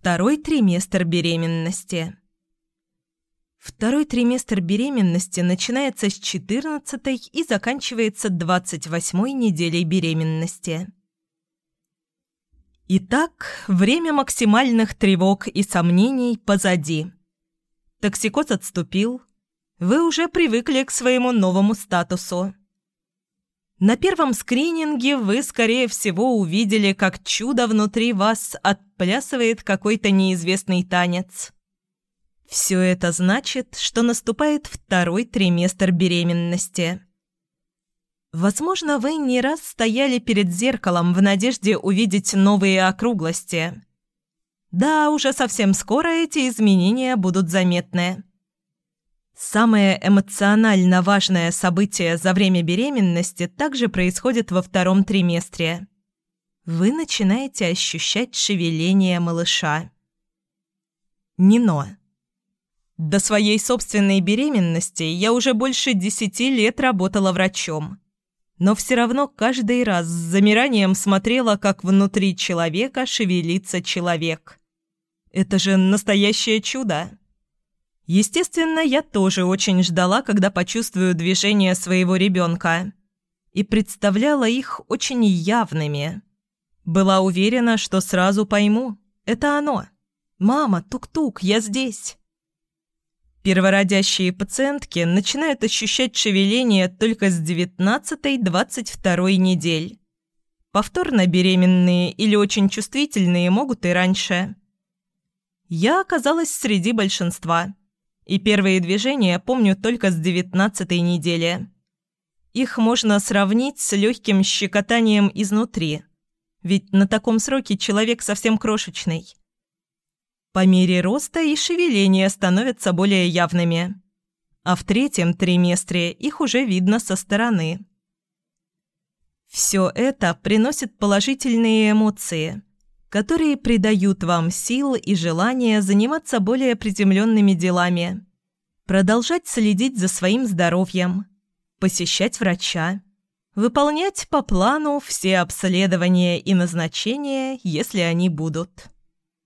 Второй триместр беременности. Второй триместр беременности начинается с 14 и заканчивается 28 неделей беременности. Итак, время максимальных тревог и сомнений позади. Токсикоз отступил. Вы уже привыкли к своему новому статусу. На первом скрининге вы, скорее всего, увидели, как чудо внутри вас отплясывает какой-то неизвестный танец. Все это значит, что наступает второй триместр беременности. Возможно, вы не раз стояли перед зеркалом в надежде увидеть новые округлости. Да, уже совсем скоро эти изменения будут заметны. Самое эмоционально важное событие за время беременности также происходит во втором триместре. Вы начинаете ощущать шевеление малыша. Нино. До своей собственной беременности я уже больше десяти лет работала врачом. Но все равно каждый раз с замиранием смотрела, как внутри человека шевелится человек. Это же настоящее чудо. Естественно, я тоже очень ждала, когда почувствую движение своего ребенка. И представляла их очень явными. Была уверена, что сразу пойму. Это оно. «Мама, тук-тук, я здесь». Первородящие пациентки начинают ощущать шевеление только с 19-22 недель. Повторно беременные или очень чувствительные могут и раньше. Я оказалась среди большинства – и первые движения помню только с девятнадцатой недели. Их можно сравнить с легким щекотанием изнутри, ведь на таком сроке человек совсем крошечный. По мере роста и шевеления становятся более явными, а в третьем триместре их уже видно со стороны. Все это приносит положительные эмоции, которые придают вам сил и желание заниматься более приземленными делами, продолжать следить за своим здоровьем, посещать врача, выполнять по плану все обследования и назначения, если они будут.